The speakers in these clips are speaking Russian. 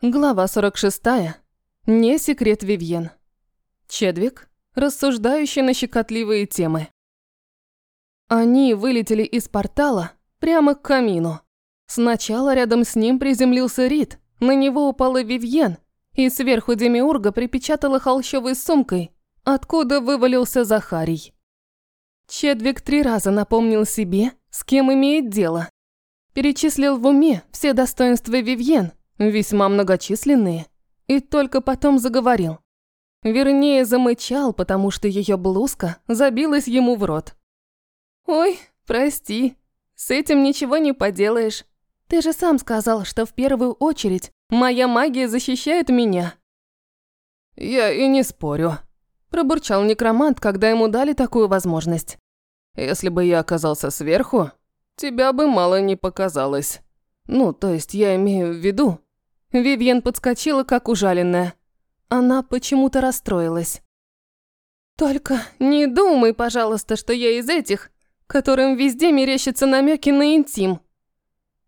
Глава 46. Не секрет Вивьен. Чедвик, рассуждающий на щекотливые темы. Они вылетели из портала прямо к камину. Сначала рядом с ним приземлился Рид, на него упала Вивьен, и сверху Демиурга припечатала холщовой сумкой, откуда вывалился Захарий. Чедвик три раза напомнил себе, с кем имеет дело. Перечислил в уме все достоинства Вивьен – весьма многочисленные, и только потом заговорил. Вернее, замычал, потому что ее блузка забилась ему в рот. «Ой, прости, с этим ничего не поделаешь. Ты же сам сказал, что в первую очередь моя магия защищает меня». «Я и не спорю», – пробурчал некромант, когда ему дали такую возможность. «Если бы я оказался сверху, тебя бы мало не показалось. Ну, то есть я имею в виду, Вивьен подскочила, как ужаленная. Она почему-то расстроилась. «Только не думай, пожалуйста, что я из этих, которым везде мерещатся намеки на интим.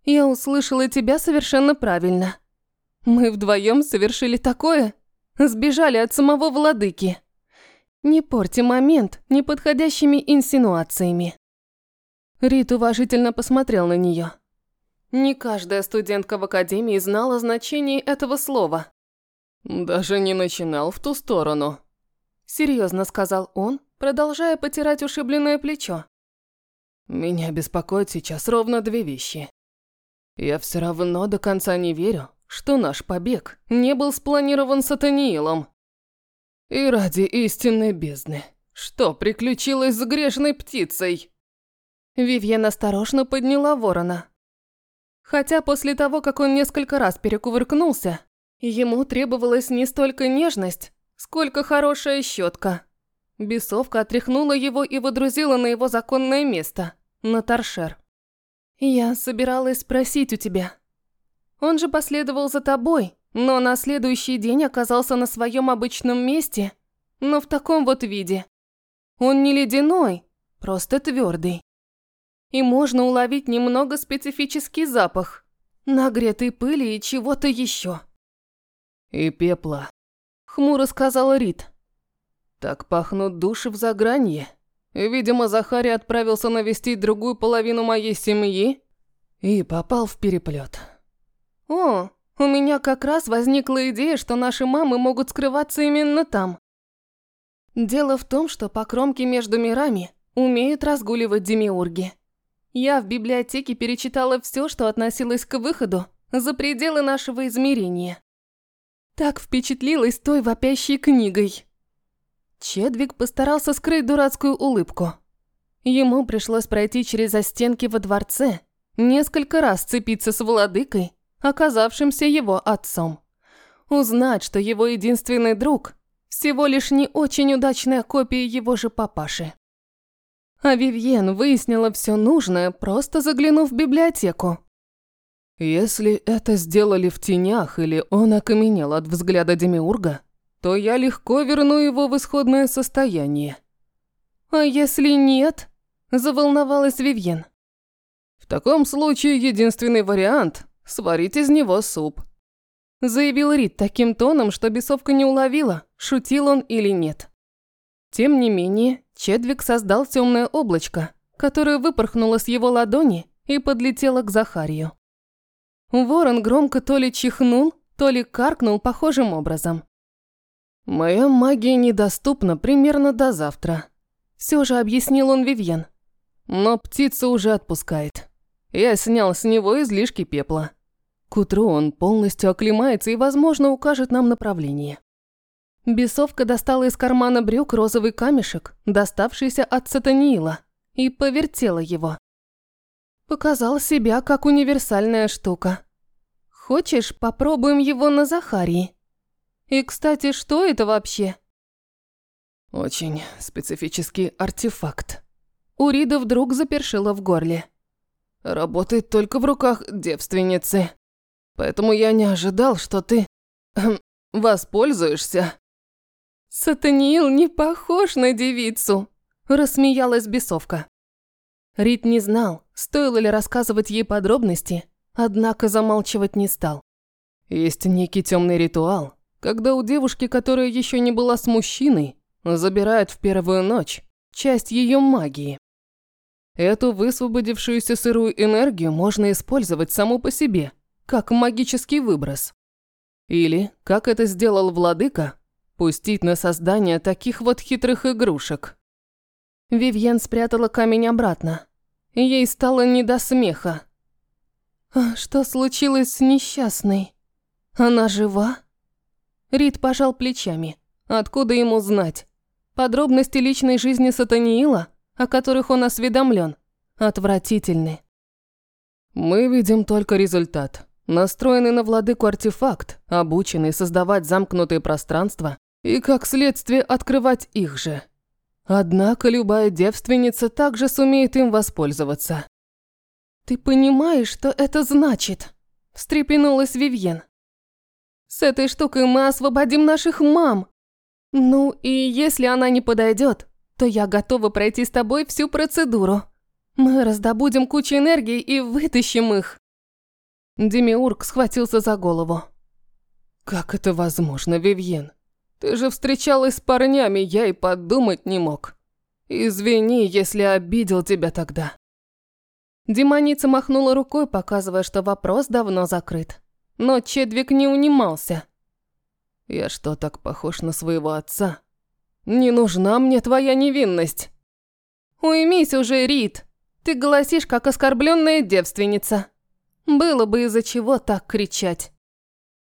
Я услышала тебя совершенно правильно. Мы вдвоем совершили такое, сбежали от самого владыки. Не порти момент неподходящими инсинуациями». Рит уважительно посмотрел на нее. Не каждая студентка в академии знала значение этого слова. «Даже не начинал в ту сторону», – серьезно сказал он, продолжая потирать ушибленное плечо. «Меня беспокоит сейчас ровно две вещи. Я все равно до конца не верю, что наш побег не был спланирован сатаниилом. И ради истинной бездны, что приключилось с грешной птицей?» Вивьен осторожно подняла ворона, Хотя после того, как он несколько раз перекувыркнулся, ему требовалась не столько нежность, сколько хорошая щетка. Бесовка отряхнула его и водрузила на его законное место, на торшер. «Я собиралась спросить у тебя. Он же последовал за тобой, но на следующий день оказался на своем обычном месте, но в таком вот виде. Он не ледяной, просто твердый и можно уловить немного специфический запах. Нагретой пыли и чего-то еще. «И пепла», — хмуро сказал Рит. «Так пахнут души в загранье. Видимо, Захарий отправился навестить другую половину моей семьи и попал в переплет. «О, у меня как раз возникла идея, что наши мамы могут скрываться именно там. Дело в том, что по кромке между мирами умеют разгуливать демиурги. Я в библиотеке перечитала все, что относилось к выходу за пределы нашего измерения. Так впечатлилась той вопящей книгой. Чедвик постарался скрыть дурацкую улыбку. Ему пришлось пройти через застенки во дворце, несколько раз цепиться с владыкой, оказавшимся его отцом. Узнать, что его единственный друг – всего лишь не очень удачная копия его же папаши. А Вивьен выяснила все нужное, просто заглянув в библиотеку. Если это сделали в тенях или он окаменел от взгляда Демиурга, то я легко верну его в исходное состояние. А если нет? Заволновалась Вивьен. В таком случае единственный вариант – сварить из него суп. Заявил Рид таким тоном, что бесовка не уловила, шутил он или нет. Тем не менее, Чедвик создал темное облачко, которое выпорхнуло с его ладони и подлетело к Захарию. Ворон громко то ли чихнул, то ли каркнул похожим образом. «Моя магия недоступна примерно до завтра», – все же объяснил он Вивьен. «Но птица уже отпускает. Я снял с него излишки пепла. К утру он полностью оклемается и, возможно, укажет нам направление». Бесовка достала из кармана брюк розовый камешек, доставшийся от Сатаниила, и повертела его. Показал себя как универсальная штука. Хочешь, попробуем его на Захарии? И, кстати, что это вообще? Очень специфический артефакт. У Рида вдруг запершило в горле. Работает только в руках девственницы. Поэтому я не ожидал, что ты эм, воспользуешься. «Сатаниил не похож на девицу», – рассмеялась бесовка. Рит не знал, стоило ли рассказывать ей подробности, однако замалчивать не стал. Есть некий темный ритуал, когда у девушки, которая еще не была с мужчиной, забирают в первую ночь часть ее магии. Эту высвободившуюся сырую энергию можно использовать саму по себе, как магический выброс. Или, как это сделал владыка, пустить на создание таких вот хитрых игрушек. Вивьен спрятала камень обратно. Ей стало не до смеха. «А что случилось с несчастной? Она жива?» Рид пожал плечами. Откуда ему знать? Подробности личной жизни Сатаниила, о которых он осведомлен, отвратительны. Мы видим только результат. Настроенный на владыку артефакт, обученный создавать замкнутые пространства и, как следствие, открывать их же. Однако любая девственница также сумеет им воспользоваться. «Ты понимаешь, что это значит?» – встрепенулась Вивьен. «С этой штукой мы освободим наших мам. Ну и если она не подойдет, то я готова пройти с тобой всю процедуру. Мы раздобудем кучу энергии и вытащим их». Демиург схватился за голову. «Как это возможно, Вивьен? Ты же встречалась с парнями, я и подумать не мог. Извини, если обидел тебя тогда». Демоница махнула рукой, показывая, что вопрос давно закрыт. Но Чедвик не унимался. «Я что, так похож на своего отца? Не нужна мне твоя невинность!» «Уймись уже, Рид! Ты голосишь, как оскорбленная девственница!» Было бы из-за чего так кричать.